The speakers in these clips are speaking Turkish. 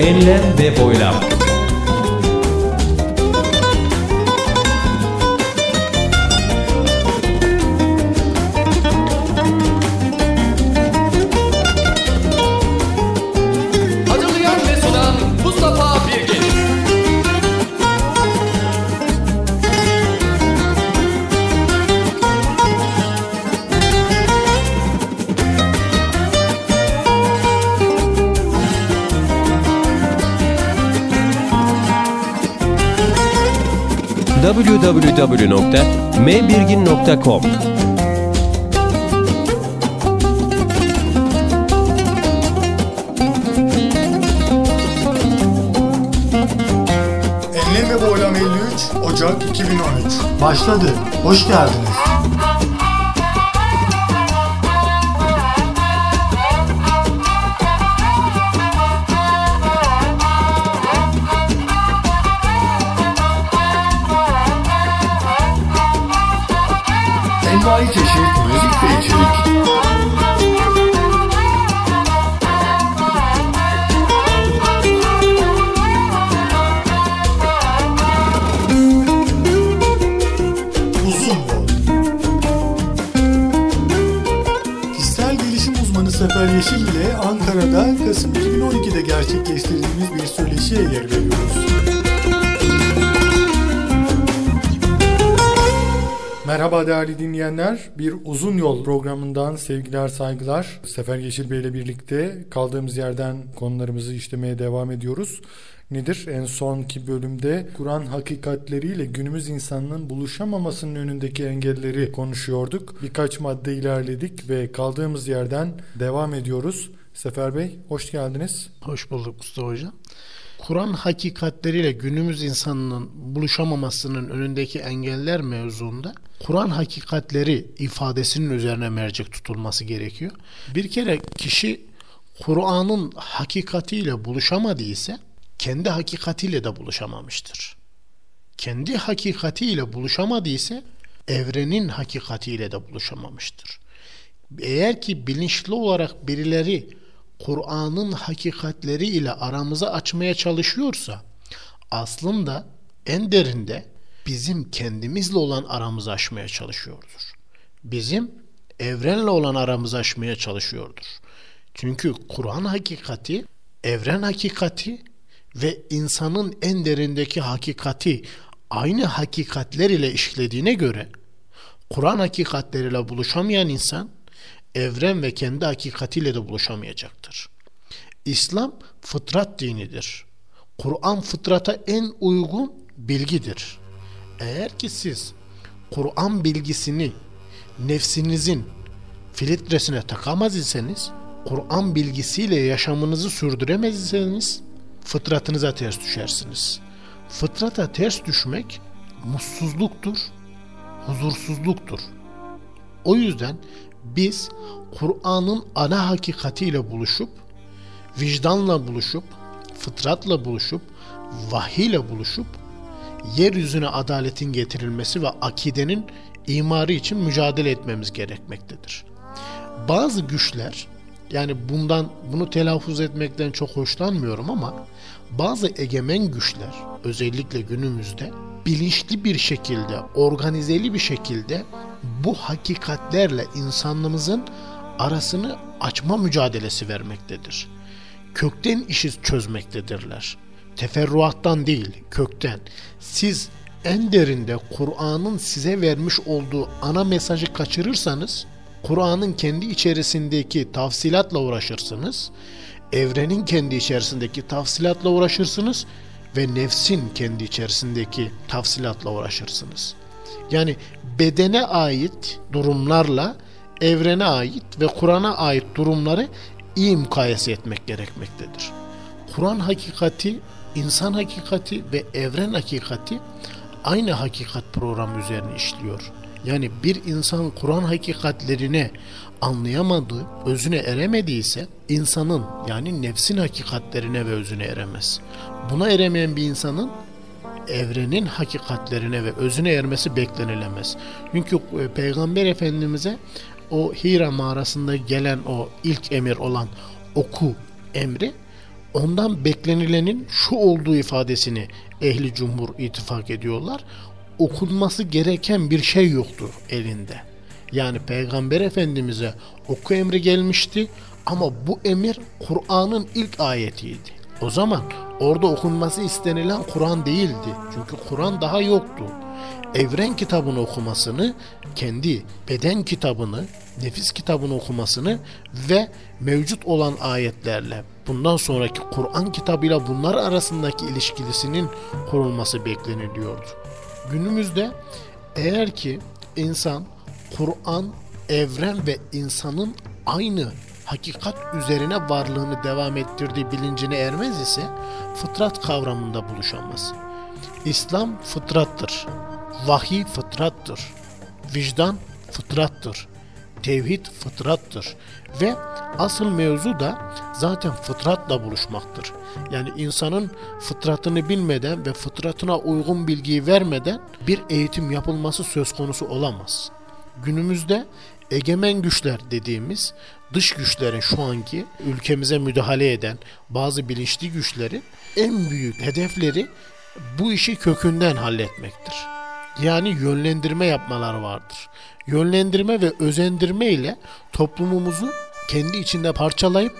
Enlem ve boylam. www.mbirgin.com Enlem ve Boylam 53 Ocak 2013 Başladı. Hoş geldiniz. Envai çeşit Merhaba değerli dinleyenler. Bir uzun yol programından sevgiler saygılar. Sefer Yeşil Bey ile birlikte kaldığımız yerden konularımızı işlemeye devam ediyoruz. Nedir? En sonki bölümde Kur'an hakikatleriyle günümüz insanının buluşamamasının önündeki engelleri konuşuyorduk. Birkaç madde ilerledik ve kaldığımız yerden devam ediyoruz. Sefer Bey hoş geldiniz. Hoş bulduk Mustafa Hocam. Kur'an hakikatleriyle günümüz insanının buluşamamasının önündeki engeller mevzuunda Kur'an hakikatleri ifadesinin üzerine mercek tutulması gerekiyor. Bir kere kişi Kur'an'ın hakikatiyle buluşamadıysa kendi hakikatiyle de buluşamamıştır. Kendi hakikatiyle buluşamadıysa evrenin hakikatiyle de buluşamamıştır. Eğer ki bilinçli olarak birileri Kur'an'ın hakikatleri ile aramızı açmaya çalışıyorsa aslında en derinde bizim kendimizle olan aramızı aşmaya çalışıyordur. Bizim evrenle olan aramızı aşmaya çalışıyordur. Çünkü Kur'an hakikati, evren hakikati ve insanın en derindeki hakikati aynı hakikatler ile işlediğine göre Kur'an hakikatleriyle buluşamayan insan evren ve kendi hakikatiyle de buluşamayacaktır. İslam fıtrat dinidir. Kur'an fıtrata en uygun bilgidir. Eğer ki siz Kur'an bilgisini nefsinizin filtresine takamaz iseniz, Kur'an bilgisiyle yaşamınızı sürdüremez iseniz fıtratınıza ters düşersiniz. Fıtrata ters düşmek mutsuzluktur, huzursuzluktur. O yüzden biz Kur'an'ın ana hakikatiyle buluşup, vicdanla buluşup, fıtratla buluşup, vahiyle buluşup, yeryüzüne adaletin getirilmesi ve akidenin imarı için mücadele etmemiz gerekmektedir. Bazı güçler, yani bundan bunu telaffuz etmekten çok hoşlanmıyorum ama bazı egemen güçler özellikle günümüzde bilinçli bir şekilde, organizeli bir şekilde bu hakikatlerle insanlığımızın arasını açma mücadelesi vermektedir. Kökten işi çözmektedirler. Teferruattan değil, kökten. Siz en derinde Kur'an'ın size vermiş olduğu ana mesajı kaçırırsanız, Kur'an'ın kendi içerisindeki tafsilatla uğraşırsınız, evrenin kendi içerisindeki tafsilatla uğraşırsınız ve nefsin kendi içerisindeki tafsilatla uğraşırsınız. Yani bedene ait durumlarla evrene ait ve Kur'an'a ait durumları iyi mukayese etmek gerekmektedir. Kur'an hakikati, insan hakikati ve evren hakikati aynı hakikat programı üzerine işliyor. Yani bir insan Kur'an hakikatlerine anlayamadığı, özüne eremediyse insanın yani nefsin hakikatlerine ve özüne eremez. Buna eremeyen bir insanın evrenin hakikatlerine ve özüne ermesi beklenilemez. Çünkü e, Peygamber Efendimiz'e o Hira mağarasında gelen o ilk emir olan oku emri ondan beklenilenin şu olduğu ifadesini ehli cumhur ittifak ediyorlar. Okunması gereken bir şey yoktu elinde. Yani Peygamber Efendimiz'e oku emri gelmişti ama bu emir Kur'an'ın ilk ayetiydi. O zaman orada okunması istenilen Kur'an değildi. Çünkü Kur'an daha yoktu. Evren kitabını okumasını, kendi beden kitabını, nefis kitabını okumasını ve mevcut olan ayetlerle bundan sonraki Kur'an kitabıyla bunlar arasındaki ilişkilisinin kurulması bekleniliyordu. Günümüzde eğer ki insan Kur'an, evren ve insanın aynı hakikat üzerine varlığını devam ettirdiği bilincine ermez ise fıtrat kavramında buluşamaz. İslam fıtrattır. Vahiy fıtrattır. Vicdan fıtrattır. Tevhid fıtrattır. Ve asıl mevzu da zaten fıtratla buluşmaktır. Yani insanın fıtratını bilmeden ve fıtratına uygun bilgiyi vermeden bir eğitim yapılması söz konusu olamaz. Günümüzde egemen güçler dediğimiz dış güçlerin şu anki ülkemize müdahale eden bazı bilinçli güçlerin en büyük hedefleri bu işi kökünden halletmektir. Yani yönlendirme yapmalar vardır. Yönlendirme ve özendirme ile toplumumuzu kendi içinde parçalayıp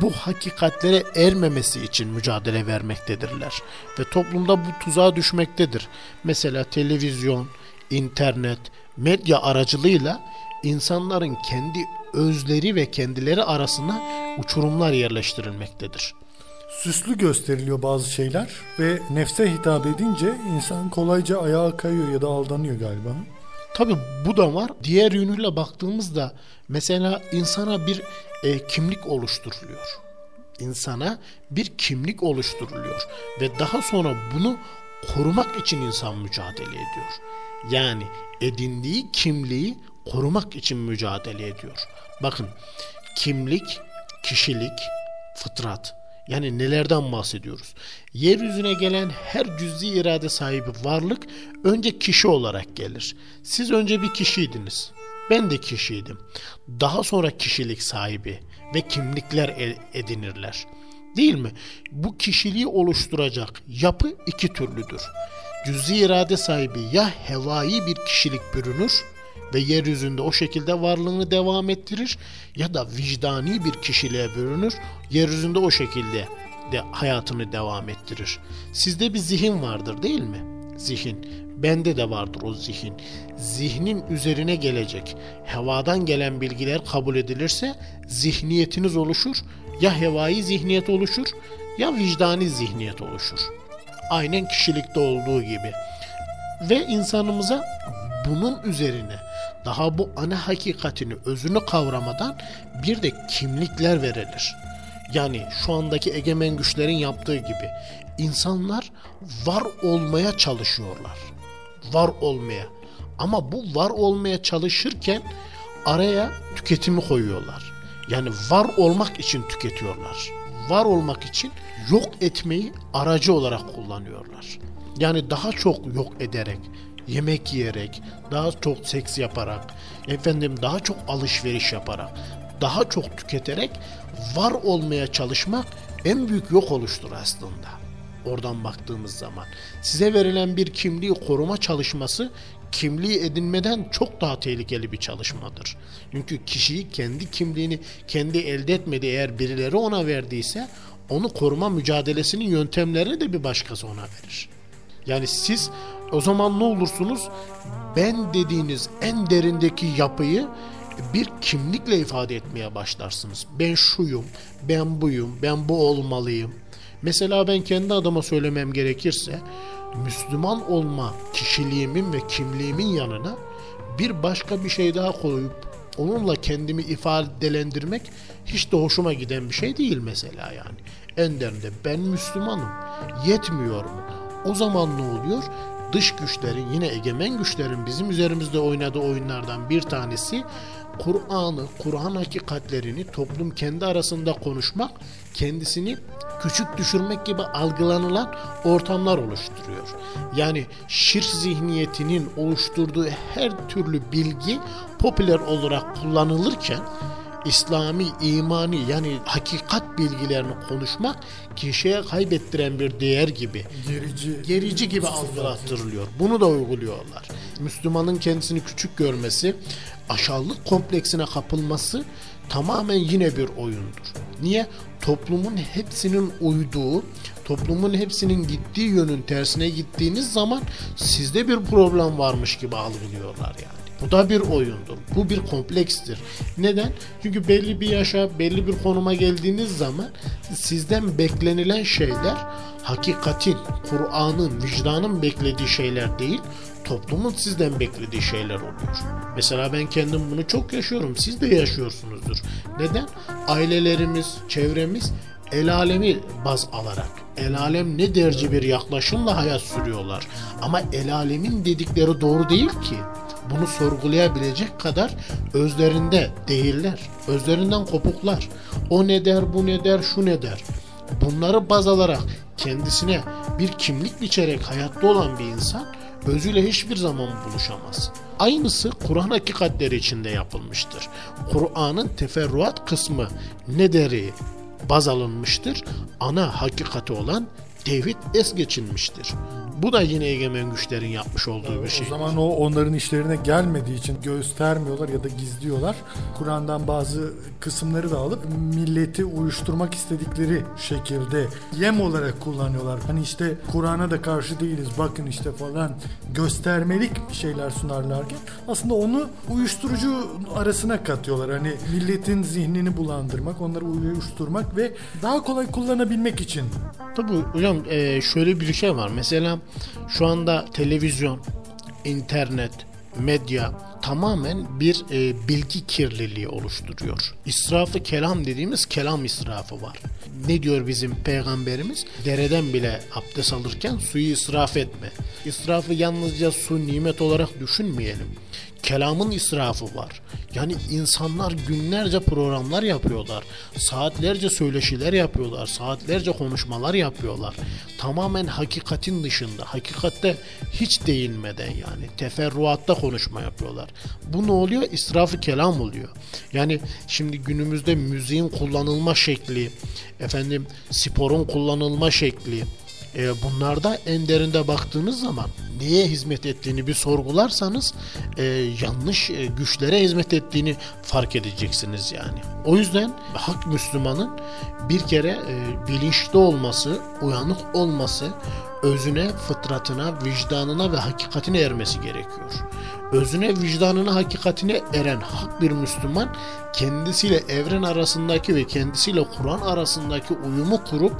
bu hakikatlere ermemesi için mücadele vermektedirler. Ve toplumda bu tuzağa düşmektedir. Mesela televizyon, internet, medya aracılığıyla insanların kendi özleri ve kendileri arasına uçurumlar yerleştirilmektedir. Süslü gösteriliyor bazı şeyler ve nefse hitap edince insan kolayca ayağa kayıyor ya da aldanıyor galiba. Tabi bu da var. Diğer yönüyle baktığımızda mesela insana bir e, kimlik oluşturuluyor. İnsana bir kimlik oluşturuluyor ve daha sonra bunu korumak için insan mücadele ediyor. Yani edindiği kimliği korumak için mücadele ediyor. Bakın kimlik, kişilik, fıtrat yani nelerden bahsediyoruz? Yeryüzüne gelen her cüz'i irade sahibi varlık önce kişi olarak gelir. Siz önce bir kişiydiniz. Ben de kişiydim. Daha sonra kişilik sahibi ve kimlikler e- edinirler. Değil mi? Bu kişiliği oluşturacak yapı iki türlüdür. Cüz'i irade sahibi ya hevai bir kişilik bürünür ve yeryüzünde o şekilde varlığını devam ettirir ya da vicdani bir kişiliğe bürünür, yeryüzünde o şekilde de hayatını devam ettirir. Sizde bir zihin vardır değil mi? Zihin. Bende de vardır o zihin. Zihnin üzerine gelecek. Hevadan gelen bilgiler kabul edilirse zihniyetiniz oluşur. Ya hevai zihniyet oluşur ya vicdani zihniyet oluşur. Aynen kişilikte olduğu gibi. Ve insanımıza bunun üzerine daha bu ana hakikatini, özünü kavramadan bir de kimlikler verilir. Yani şu andaki egemen güçlerin yaptığı gibi insanlar var olmaya çalışıyorlar. Var olmaya. Ama bu var olmaya çalışırken araya tüketimi koyuyorlar. Yani var olmak için tüketiyorlar. Var olmak için yok etmeyi aracı olarak kullanıyorlar. Yani daha çok yok ederek, yemek yiyerek, daha çok seks yaparak, efendim daha çok alışveriş yaparak, daha çok tüketerek var olmaya çalışmak en büyük yok oluştur aslında. Oradan baktığımız zaman size verilen bir kimliği koruma çalışması kimliği edinmeden çok daha tehlikeli bir çalışmadır. Çünkü kişiyi kendi kimliğini kendi elde etmedi eğer birileri ona verdiyse onu koruma mücadelesinin yöntemlerini de bir başkası ona verir. Yani siz o zaman ne olursunuz? Ben dediğiniz en derindeki yapıyı bir kimlikle ifade etmeye başlarsınız. Ben şuyum, ben buyum, ben bu olmalıyım. Mesela ben kendi adıma söylemem gerekirse Müslüman olma kişiliğimin ve kimliğimin yanına bir başka bir şey daha koyup onunla kendimi ifadelendirmek hiç de hoşuma giden bir şey değil mesela yani. En derinde ben Müslümanım. Yetmiyor mu? O zaman ne oluyor? Dış güçlerin yine egemen güçlerin bizim üzerimizde oynadığı oyunlardan bir tanesi Kur'an'ı, Kur'an hakikatlerini toplum kendi arasında konuşmak, kendisini küçük düşürmek gibi algılanılan ortamlar oluşturuyor. Yani şirk zihniyetinin oluşturduğu her türlü bilgi popüler olarak kullanılırken İslami, imani yani hakikat bilgilerini konuşmak kişiye kaybettiren bir değer gibi Gerici. gerici gibi algılattırılıyor. Bunu da uyguluyorlar. Müslümanın kendisini küçük görmesi, aşağılık kompleksine kapılması tamamen yine bir oyundur. Niye? Toplumun hepsinin uyduğu, toplumun hepsinin gittiği yönün tersine gittiğiniz zaman sizde bir problem varmış gibi algılıyorlar yani. Bu da bir oyundur. Bu bir komplekstir. Neden? Çünkü belli bir yaşa, belli bir konuma geldiğiniz zaman sizden beklenilen şeyler hakikatin, Kur'an'ın, vicdanın beklediği şeyler değil, toplumun sizden beklediği şeyler oluyor. Mesela ben kendim bunu çok yaşıyorum. Siz de yaşıyorsunuzdur. Neden? Ailelerimiz, çevremiz el alemi baz alarak el alem ne derci bir yaklaşımla hayat sürüyorlar. Ama el alemin dedikleri doğru değil ki. Bunu sorgulayabilecek kadar özlerinde değiller. Özlerinden kopuklar. O ne der, bu ne der, şu ne der. Bunları baz alarak kendisine bir kimlik biçerek hayatta olan bir insan özüyle hiçbir zaman buluşamaz. Aynısı Kur'an hakikatleri içinde yapılmıştır. Kur'an'ın teferruat kısmı ne deri baz alınmıştır. Ana hakikati olan tevhid es geçilmiştir. Bu da yine egemen güçlerin yapmış olduğu bir şey. O zaman o onların işlerine gelmediği için göstermiyorlar ya da gizliyorlar. Kur'an'dan bazı kısımları da alıp milleti uyuşturmak istedikleri şekilde yem olarak kullanıyorlar. Hani işte Kur'an'a da karşı değiliz bakın işte falan göstermelik şeyler sunarlarken aslında onu uyuşturucu arasına katıyorlar. Hani milletin zihnini bulandırmak, onları uyuşturmak ve daha kolay kullanabilmek için. Tabii hocam e, şöyle bir şey var. Mesela şu anda televizyon, internet, medya tamamen bir e, bilgi kirliliği oluşturuyor. İsrafı kelam dediğimiz kelam israfı var. Ne diyor bizim peygamberimiz? Dereden bile abdest alırken suyu israf etme. İsrafı yalnızca su nimet olarak düşünmeyelim. Kelamın israfı var. Yani insanlar günlerce programlar yapıyorlar. Saatlerce söyleşiler yapıyorlar. Saatlerce konuşmalar yapıyorlar. Tamamen hakikatin dışında. Hakikatte hiç değinmeden yani. Teferruatta konuşma yapıyorlar. Bu ne oluyor? İsrafı kelam oluyor. Yani şimdi günümüzde müziğin kullanılma şekli, efendim sporun kullanılma şekli, e, bunlarda en derinde baktığınız zaman neye hizmet ettiğini bir sorgularsanız e, yanlış e, güçlere hizmet ettiğini fark edeceksiniz yani. O yüzden hak Müslümanın bir kere e, bilinçli olması, uyanık olması, özüne, fıtratına, vicdanına ve hakikatine ermesi gerekiyor. Özüne, vicdanına, hakikatine eren hak bir Müslüman kendisiyle evren arasındaki ve kendisiyle Kur'an arasındaki uyumu kurup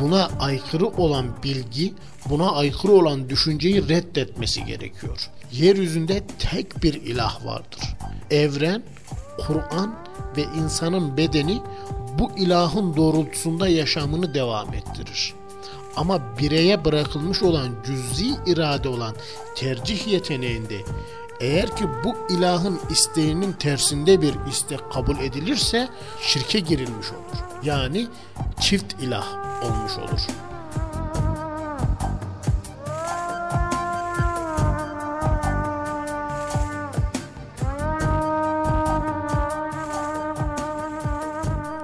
buna aykırı olan bilgi, buna aykırı olan düşünceyi reddetmesi gerekiyor. Yeryüzünde tek bir ilah vardır. Evren, Kur'an ve insanın bedeni bu ilahın doğrultusunda yaşamını devam ettirir. Ama bireye bırakılmış olan cüzi irade olan tercih yeteneğinde eğer ki bu ilahın isteğinin tersinde bir istek kabul edilirse şirke girilmiş olur. Yani çift ilah olmuş olur.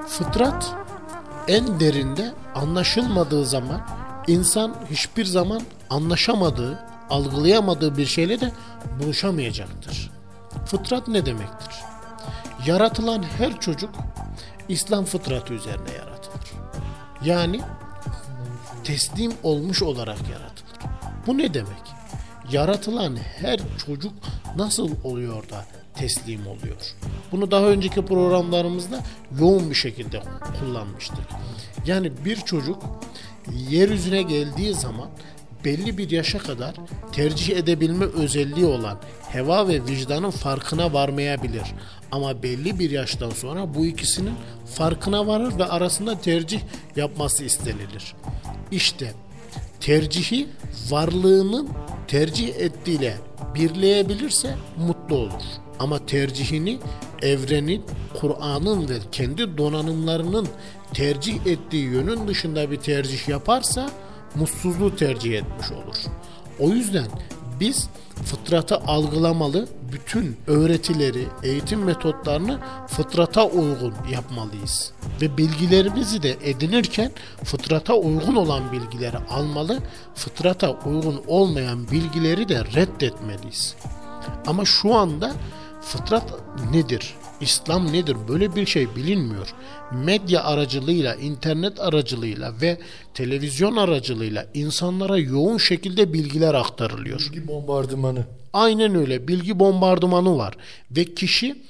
Fıtrat en derinde anlaşılmadığı zaman insan hiçbir zaman anlaşamadığı, algılayamadığı bir şeyle de buluşamayacaktır. Fıtrat ne demektir? Yaratılan her çocuk İslam fıtratı üzerine yaratılır. Yani teslim olmuş olarak yaratılır. Bu ne demek? Yaratılan her çocuk nasıl oluyor da teslim oluyor? Bunu daha önceki programlarımızda yoğun bir şekilde kullanmıştık. Yani bir çocuk yeryüzüne geldiği zaman belli bir yaşa kadar tercih edebilme özelliği olan heva ve vicdanın farkına varmayabilir. Ama belli bir yaştan sonra bu ikisinin farkına varır ve arasında tercih yapması istenilir. İşte tercihi varlığının tercih ettiğiyle birleyebilirse mutlu olur. Ama tercihini evrenin, Kur'an'ın ve kendi donanımlarının tercih ettiği yönün dışında bir tercih yaparsa mutsuzluğu tercih etmiş olur. O yüzden biz fıtratı algılamalı, bütün öğretileri, eğitim metotlarını fıtrata uygun yapmalıyız. Ve bilgilerimizi de edinirken fıtrata uygun olan bilgileri almalı, fıtrata uygun olmayan bilgileri de reddetmeliyiz. Ama şu anda fıtrat nedir? İslam nedir? Böyle bir şey bilinmiyor. Medya aracılığıyla, internet aracılığıyla ve televizyon aracılığıyla insanlara yoğun şekilde bilgiler aktarılıyor. Bilgi bombardımanı. Aynen öyle. Bilgi bombardımanı var ve kişi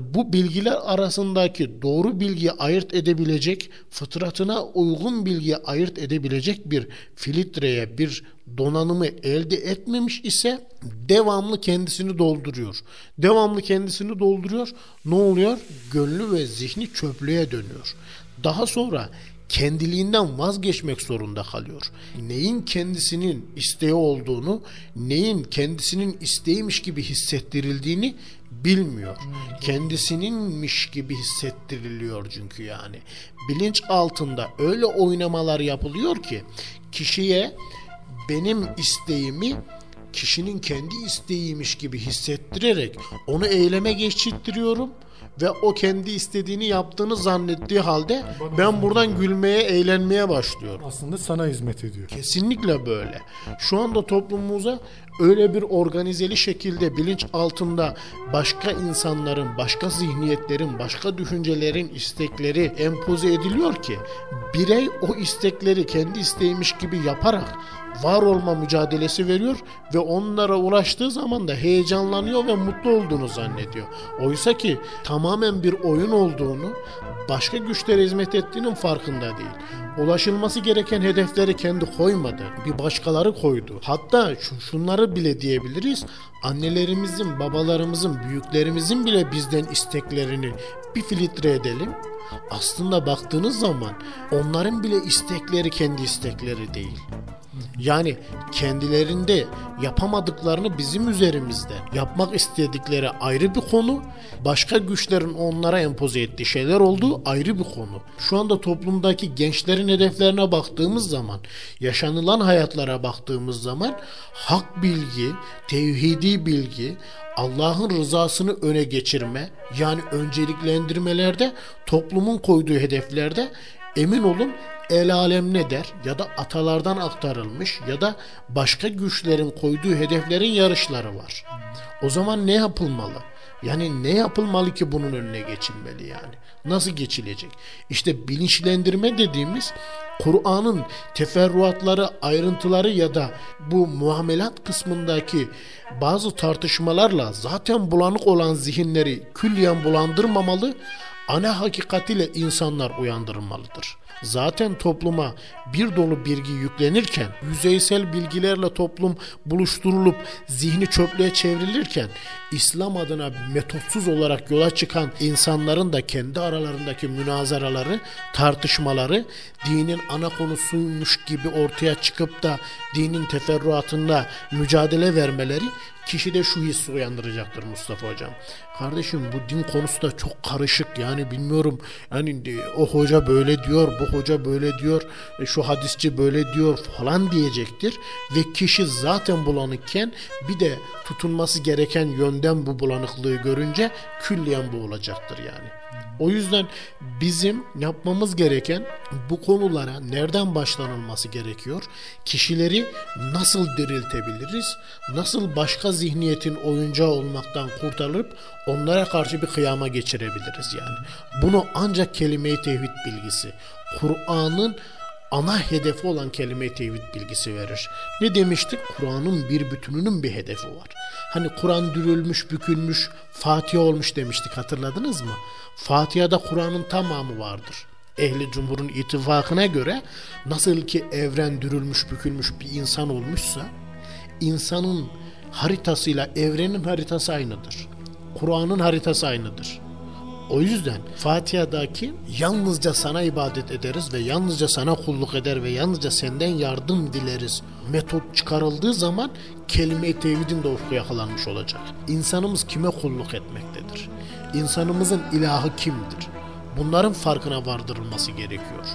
bu bilgiler arasındaki doğru bilgiyi ayırt edebilecek, fıtratına uygun bilgiyi ayırt edebilecek bir filtreye, bir donanımı elde etmemiş ise devamlı kendisini dolduruyor. Devamlı kendisini dolduruyor. Ne oluyor? Gönlü ve zihni çöplüğe dönüyor. Daha sonra kendiliğinden vazgeçmek zorunda kalıyor. Neyin kendisinin isteği olduğunu, neyin kendisinin isteğiymiş gibi hissettirildiğini bilmiyor. Kendisininmiş gibi hissettiriliyor çünkü yani. Bilinç altında öyle oynamalar yapılıyor ki kişiye benim isteğimi kişinin kendi isteğiymiş gibi hissettirerek onu eyleme geçirtiyorum ve o kendi istediğini yaptığını zannettiği halde ben buradan gülmeye, eğlenmeye başlıyorum. Aslında sana hizmet ediyor. Kesinlikle böyle. Şu anda toplumumuza öyle bir organizeli şekilde bilinç altında başka insanların, başka zihniyetlerin, başka düşüncelerin istekleri empoze ediliyor ki birey o istekleri kendi isteğiymiş gibi yaparak var olma mücadelesi veriyor ve onlara ulaştığı zaman da heyecanlanıyor ve mutlu olduğunu zannediyor. Oysa ki tamamen bir oyun olduğunu, başka güçlere hizmet ettiğinin farkında değil. Ulaşılması gereken hedefleri kendi koymadı. Bir başkaları koydu. Hatta şu, şunları bile diyebiliriz. Annelerimizin, babalarımızın, büyüklerimizin bile bizden isteklerini bir filtre edelim. Aslında baktığınız zaman onların bile istekleri kendi istekleri değil. Yani kendilerinde yapamadıklarını bizim üzerimizde yapmak istedikleri ayrı bir konu, başka güçlerin onlara empoze ettiği şeyler olduğu ayrı bir konu. Şu anda toplumdaki gençlerin hedeflerine baktığımız zaman, yaşanılan hayatlara baktığımız zaman hak bilgi, tevhidi bilgi, Allah'ın rızasını öne geçirme yani önceliklendirmelerde toplumun koyduğu hedeflerde emin olun el alem ne der ya da atalardan aktarılmış ya da başka güçlerin koyduğu hedeflerin yarışları var. O zaman ne yapılmalı? Yani ne yapılmalı ki bunun önüne geçilmeli yani? Nasıl geçilecek? İşte bilinçlendirme dediğimiz Kur'an'ın teferruatları, ayrıntıları ya da bu muamelat kısmındaki bazı tartışmalarla zaten bulanık olan zihinleri külliyen bulandırmamalı, ana hakikatiyle insanlar uyandırılmalıdır. Zaten topluma bir dolu bilgi yüklenirken, yüzeysel bilgilerle toplum buluşturulup zihni çöplüğe çevrilirken, İslam adına metotsuz olarak yola çıkan insanların da kendi aralarındaki münazaraları, tartışmaları dinin ana konusuymuş gibi ortaya çıkıp da dinin teferruatında mücadele vermeleri kişide şu hissi uyandıracaktır Mustafa Hocam. Kardeşim bu din konusu da çok karışık yani bilmiyorum yani o hoca böyle diyor bu hoca böyle diyor e, şu hadisçi böyle diyor falan diyecektir ve kişi zaten bulanıkken bir de tutunması gereken yönden bu bulanıklığı görünce külliyen boğulacaktır yani. O yüzden bizim yapmamız gereken bu konulara nereden başlanılması gerekiyor? Kişileri nasıl diriltebiliriz? Nasıl başka zihniyetin oyuncağı olmaktan kurtarılıp onlara karşı bir kıyama geçirebiliriz yani. Bunu ancak kelime-i tevhid bilgisi, Kur'an'ın ana hedefi olan kelime-i tevhid bilgisi verir. Ne demiştik? Kur'an'ın bir bütününün bir hedefi var. Hani Kur'an dürülmüş, bükülmüş, Fatiha olmuş demiştik hatırladınız mı? Fatiha'da Kur'an'ın tamamı vardır. Ehli Cumhur'un ittifakına göre nasıl ki evren dürülmüş, bükülmüş bir insan olmuşsa insanın haritasıyla evrenin haritası aynıdır. Kur'an'ın haritası aynıdır. O yüzden Fatiha'daki yalnızca sana ibadet ederiz ve yalnızca sana kulluk eder ve yalnızca senden yardım dileriz. Metot çıkarıldığı zaman kelime-i tevhidin de ufku yakalanmış olacak. İnsanımız kime kulluk etmektedir? İnsanımızın ilahı kimdir? Bunların farkına vardırılması gerekiyor.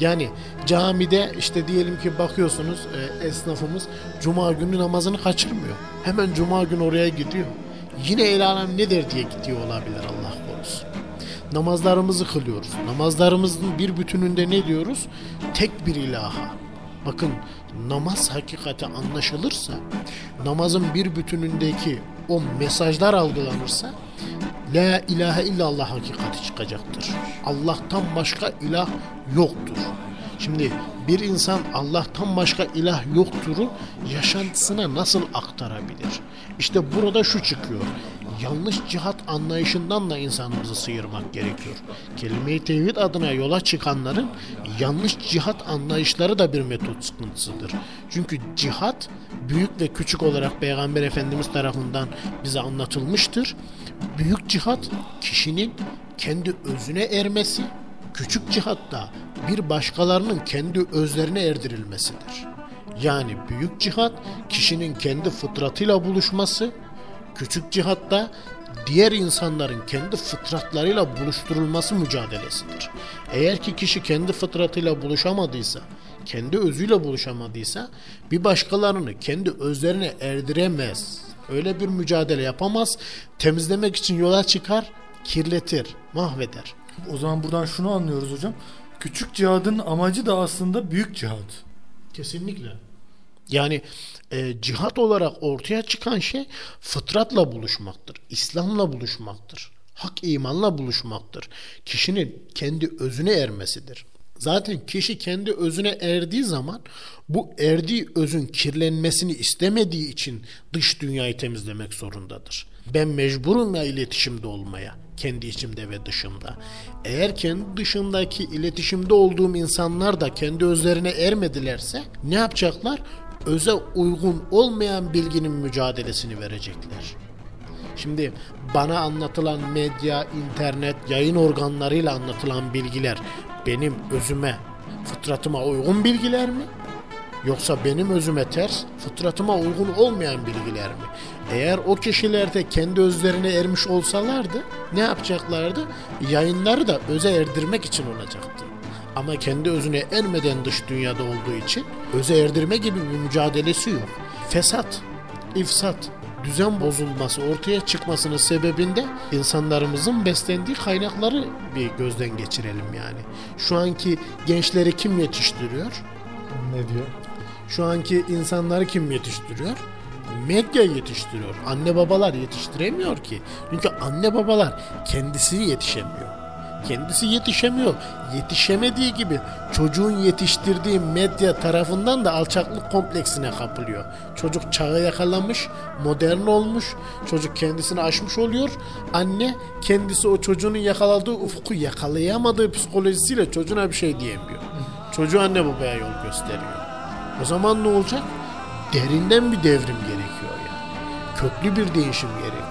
Yani camide işte diyelim ki bakıyorsunuz e, esnafımız cuma günü namazını kaçırmıyor. Hemen cuma günü oraya gidiyor. yine el alem ne der diye gidiyor olabilir Allah. Namazlarımızı kılıyoruz. Namazlarımızın bir bütününde ne diyoruz? Tek bir ilaha. Bakın namaz hakikati anlaşılırsa, namazın bir bütünündeki o mesajlar algılanırsa La ilahe illallah hakikati çıkacaktır. Allah'tan başka ilah yoktur. Şimdi bir insan Allah'tan başka ilah yoktur'u yaşantısına nasıl aktarabilir? İşte burada şu çıkıyor. Yanlış cihat anlayışından da insanımızı sıyırmak gerekiyor. Kelime-i tevhid adına yola çıkanların yanlış cihat anlayışları da bir metot sıkıntısıdır. Çünkü cihat büyük ve küçük olarak Peygamber Efendimiz tarafından bize anlatılmıştır. Büyük cihat kişinin kendi özüne ermesi, küçük cihatta bir başkalarının kendi özlerine erdirilmesidir. Yani büyük cihat kişinin kendi fıtratıyla buluşması, küçük cihatta diğer insanların kendi fıtratlarıyla buluşturulması mücadelesidir. Eğer ki kişi kendi fıtratıyla buluşamadıysa, kendi özüyle buluşamadıysa bir başkalarını kendi özlerine erdiremez. Öyle bir mücadele yapamaz. Temizlemek için yola çıkar, kirletir, mahveder. O zaman buradan şunu anlıyoruz hocam. Küçük cihadın amacı da aslında büyük cihad. Kesinlikle. Yani e, cihat olarak ortaya çıkan şey fıtratla buluşmaktır. İslam'la buluşmaktır. Hak imanla buluşmaktır. Kişinin kendi özüne ermesidir. Zaten kişi kendi özüne erdiği zaman bu erdiği özün kirlenmesini istemediği için dış dünyayı temizlemek zorundadır. Ben mecburum ya iletişimde olmaya kendi içimde ve dışımda. Eğer kendi dışındaki iletişimde olduğum insanlar da kendi özlerine ermedilerse ne yapacaklar? Öze uygun olmayan bilginin mücadelesini verecekler. Şimdi bana anlatılan medya, internet, yayın organlarıyla anlatılan bilgiler benim özüme, fıtratıma uygun bilgiler mi? Yoksa benim özüme ters, fıtratıma uygun olmayan bilgiler mi? Eğer o kişiler de kendi özlerine ermiş olsalardı ne yapacaklardı? Yayınları da öze erdirmek için olacaktı. Ama kendi özüne ermeden dış dünyada olduğu için öze erdirme gibi bir mücadelesi yok. Fesat, ifsat, düzen bozulması ortaya çıkmasının sebebinde insanlarımızın beslendiği kaynakları bir gözden geçirelim yani. Şu anki gençleri kim yetiştiriyor? Ne diyor? Şu anki insanları kim yetiştiriyor? Medya yetiştiriyor. Anne babalar yetiştiremiyor ki. Çünkü anne babalar kendisi yetişemiyor. Kendisi yetişemiyor. Yetişemediği gibi çocuğun yetiştirdiği medya tarafından da alçaklık kompleksine kapılıyor. Çocuk çağı yakalamış, modern olmuş, çocuk kendisini aşmış oluyor. Anne kendisi o çocuğunun yakaladığı ufku yakalayamadığı psikolojisiyle çocuğuna bir şey diyemiyor. Çocuğu anne babaya yol gösteriyor. O zaman ne olacak? Derinden bir devrim gerekiyor yani. Köklü bir değişim gerekiyor.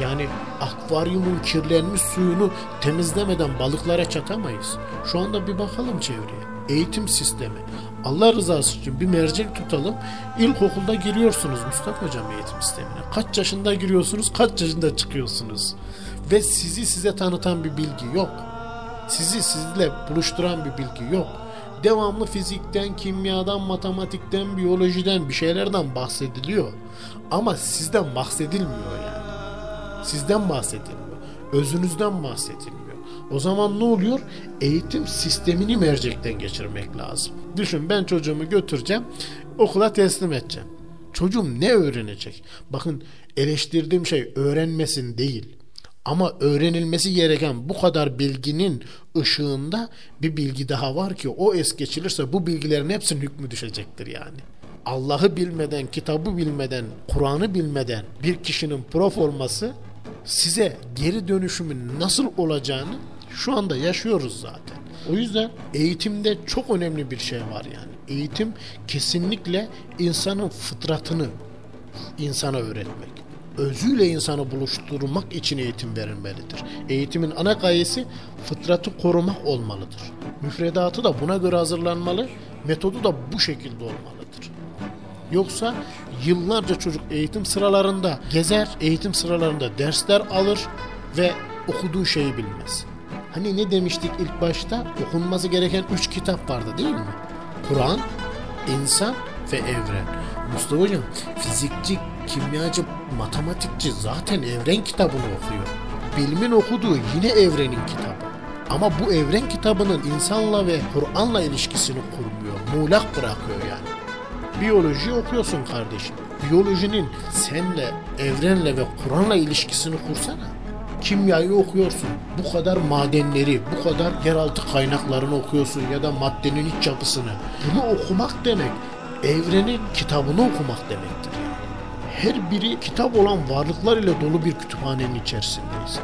Yani akvaryumun kirlenmiş suyunu temizlemeden balıklara çatamayız. Şu anda bir bakalım çevreye. Eğitim sistemi. Allah rızası için bir mercek tutalım. İlkokulda giriyorsunuz Mustafa Hocam eğitim sistemine. Kaç yaşında giriyorsunuz, kaç yaşında çıkıyorsunuz. Ve sizi size tanıtan bir bilgi yok. Sizi sizle buluşturan bir bilgi yok devamlı fizikten, kimyadan, matematikten, biyolojiden bir şeylerden bahsediliyor. Ama sizden bahsedilmiyor yani. Sizden bahsedilmiyor. Özünüzden bahsedilmiyor. O zaman ne oluyor? Eğitim sistemini mercekten geçirmek lazım. Düşün ben çocuğumu götüreceğim, okula teslim edeceğim. Çocuğum ne öğrenecek? Bakın eleştirdiğim şey öğrenmesin değil. Ama öğrenilmesi gereken bu kadar bilginin ışığında bir bilgi daha var ki o es geçilirse bu bilgilerin hepsinin hükmü düşecektir yani. Allah'ı bilmeden, kitabı bilmeden, Kur'an'ı bilmeden bir kişinin prof olması size geri dönüşümün nasıl olacağını şu anda yaşıyoruz zaten. O yüzden eğitimde çok önemli bir şey var yani. Eğitim kesinlikle insanın fıtratını insana öğretmek özüyle insanı buluşturmak için eğitim verilmelidir. Eğitimin ana gayesi fıtratı korumak olmalıdır. Müfredatı da buna göre hazırlanmalı, metodu da bu şekilde olmalıdır. Yoksa yıllarca çocuk eğitim sıralarında gezer, eğitim sıralarında dersler alır ve okuduğu şeyi bilmez. Hani ne demiştik ilk başta? Okunması gereken üç kitap vardı değil mi? Kur'an, insan ve evren. Mustafa Hocam fizikçi kimyacı, matematikçi zaten evren kitabını okuyor. Bilimin okuduğu yine evrenin kitabı. Ama bu evren kitabının insanla ve Kur'an'la ilişkisini kurmuyor. Muğlak bırakıyor yani. Biyoloji okuyorsun kardeşim. Biyolojinin senle, evrenle ve Kur'an'la ilişkisini kursana. Kimyayı okuyorsun. Bu kadar madenleri, bu kadar yeraltı kaynaklarını okuyorsun ya da maddenin iç yapısını. Bunu okumak demek evrenin kitabını okumak demektir. Her biri kitap olan varlıklar ile dolu bir kütüphanenin içerisindeyiz.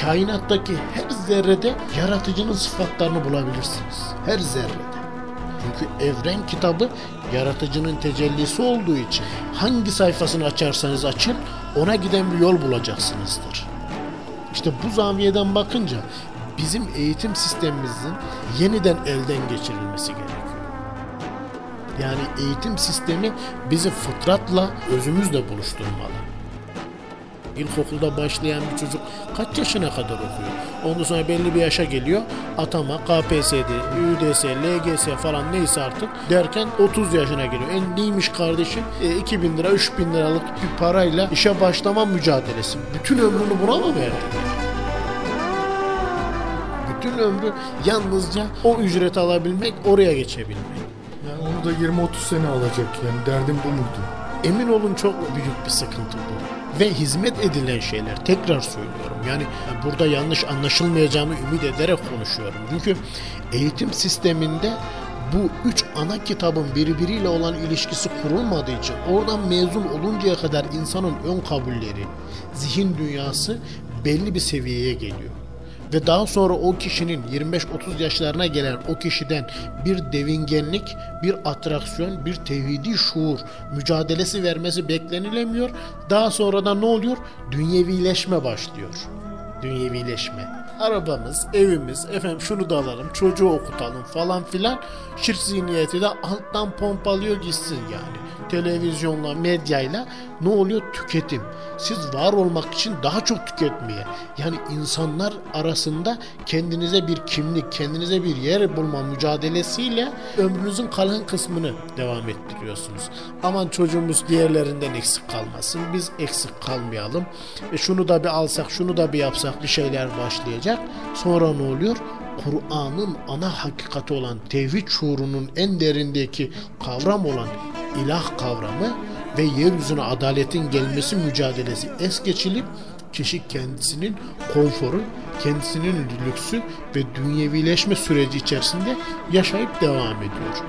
Kainattaki her zerrede yaratıcının sıfatlarını bulabilirsiniz. Her zerrede. Çünkü evren kitabı yaratıcının tecellisi olduğu için hangi sayfasını açarsanız açın ona giden bir yol bulacaksınızdır. İşte bu zaviyeden bakınca bizim eğitim sistemimizin yeniden elden geçirilmesi gerekiyor. Yani eğitim sistemi bizi fıtratla, özümüzle buluşturmalı. İlkokulda başlayan bir çocuk kaç yaşına kadar okuyor? Ondan sonra belli bir yaşa geliyor. Atama, KPSS'de, ÜDS, LGS falan neyse artık derken 30 yaşına geliyor. En neymiş kardeşim? E, 2000 lira, 3000 liralık bir parayla işe başlama mücadelesi. Bütün ömrünü buna mı verdi? Bütün ömrü yalnızca o ücret alabilmek, oraya geçebilmek. Yani onu da 20-30 sene alacak yani derdim bu muydu? Emin olun çok büyük bir sıkıntı bu. Ve hizmet edilen şeyler tekrar söylüyorum. Yani burada yanlış anlaşılmayacağımı ümit ederek konuşuyorum. Çünkü eğitim sisteminde bu üç ana kitabın birbiriyle olan ilişkisi kurulmadığı için oradan mezun oluncaya kadar insanın ön kabulleri, zihin dünyası belli bir seviyeye geliyor ve daha sonra o kişinin 25-30 yaşlarına gelen o kişiden bir devingenlik, bir atraksiyon, bir tevhidi şuur mücadelesi vermesi beklenilemiyor. Daha sonra da ne oluyor? Dünyevileşme başlıyor. Dünyevileşme. Arabamız, evimiz, efendim şunu da alalım, çocuğu okutalım falan filan. Şirk zihniyeti de alttan pompalıyor gitsin yani. Televizyonla, medyayla ne oluyor? Tüketim. Siz var olmak için daha çok tüketmeye. Yani insanlar arasında kendinize bir kimlik, kendinize bir yer bulma mücadelesiyle ömrünüzün kalan kısmını devam ettiriyorsunuz. Aman çocuğumuz diğerlerinden eksik kalmasın. Biz eksik kalmayalım. E şunu da bir alsak, şunu da bir yapsak bir şeyler başlayacak. Sonra ne oluyor? Kur'an'ın ana hakikati olan tevhid şuurunun en derindeki kavram olan ilah kavramı ve yeryüzüne adaletin gelmesi mücadelesi es geçilip kişi kendisinin konforu, kendisinin lüksü ve dünyevileşme süreci içerisinde yaşayıp devam ediyor.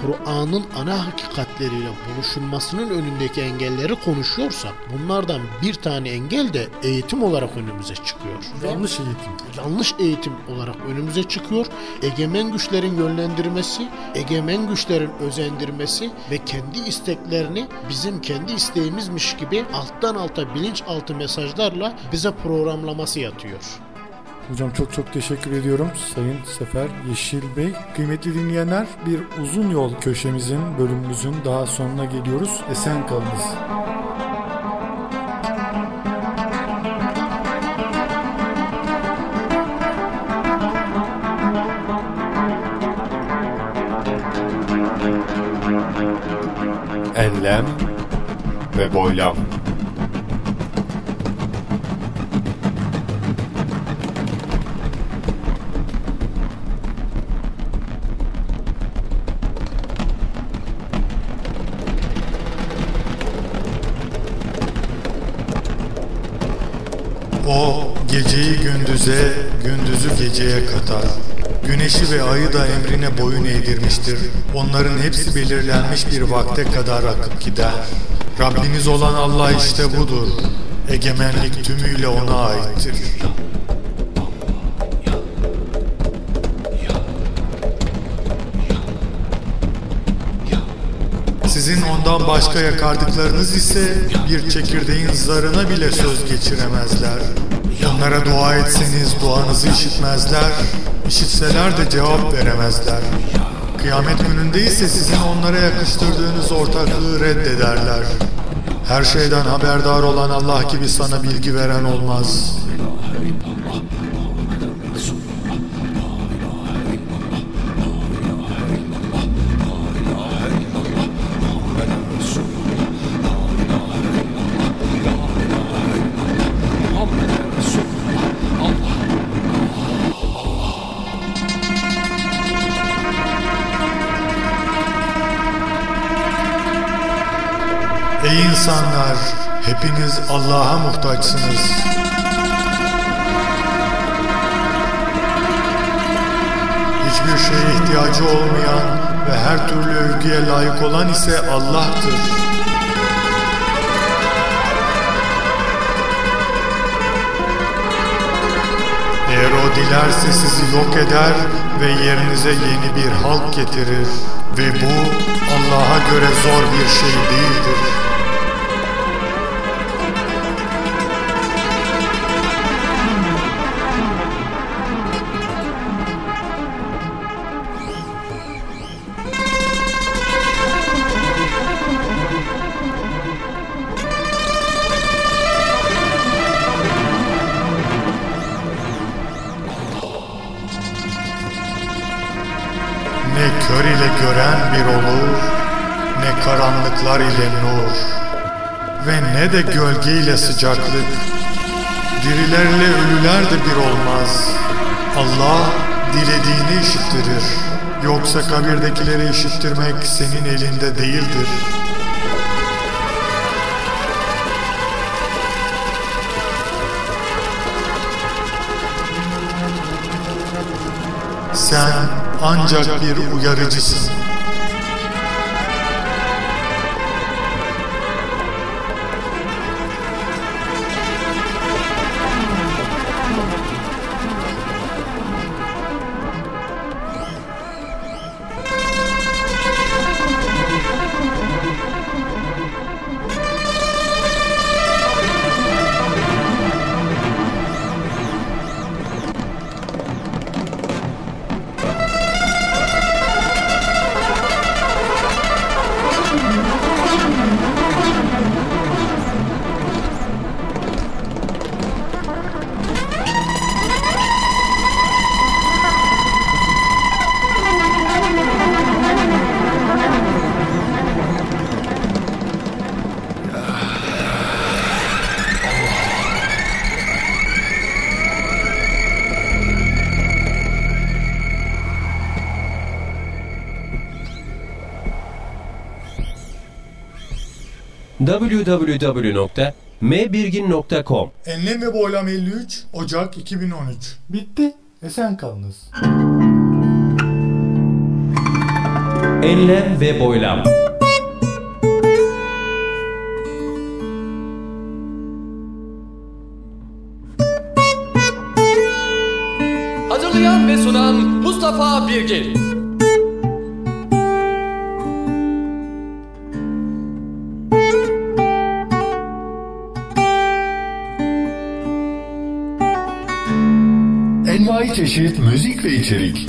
Kur'an'ın ana hakikatleriyle buluşulmasının önündeki engelleri konuşuyorsak bunlardan bir tane engel de eğitim olarak önümüze çıkıyor. Yanlış eğitim. Yanlış eğitim olarak önümüze çıkıyor. Egemen güçlerin yönlendirmesi, egemen güçlerin özendirmesi ve kendi isteklerini bizim kendi isteğimizmiş gibi alttan alta bilinçaltı mesajlarla bize programlaması yatıyor. Hocam çok çok teşekkür ediyorum Sayın Sefer Yeşil Bey. Kıymetli dinleyenler bir uzun yol köşemizin bölümümüzün daha sonuna geliyoruz. Esen kalınız. Enlem ve boylam. Geceye katar. Güneşi ve ayı da emrine boyun eğdirmiştir. Onların hepsi belirlenmiş bir vakte kadar akıp gider. Rabbiniz olan Allah işte budur. Egemenlik tümüyle ona aittir. Sizin ondan başka yakardıklarınız ise bir çekirdeğin zarına bile söz geçiremezler. Onlara dua etseniz duanızı işitmezler, işitseler de cevap veremezler. Kıyamet gününde ise sizin onlara yakıştırdığınız ortaklığı reddederler. Her şeyden haberdar olan Allah gibi sana bilgi veren olmaz. Hepiniz Allah'a muhtaçsınız. Hiçbir şeye ihtiyacı olmayan ve her türlü övgüye layık olan ise Allah'tır. Eğer o dilerse sizi yok eder ve yerinize yeni bir halk getirir. Ve bu Allah'a göre zor bir şey değildir. Karanlıklar ile nur. Ve ne de gölge ile sıcaklık. Dirilerle ölüler de bir olmaz. Allah dilediğini işittirir. Yoksa kabirdekileri işittirmek senin elinde değildir. Sen ancak bir uyarıcısın. www.mbirgin.com Enlem ve Boylam 53 Ocak 2013 Bitti. Esen kalınız. Enlem ve Boylam. Hazırlayan ve sunan Mustafa Birgin çeşit müzik ve içerik.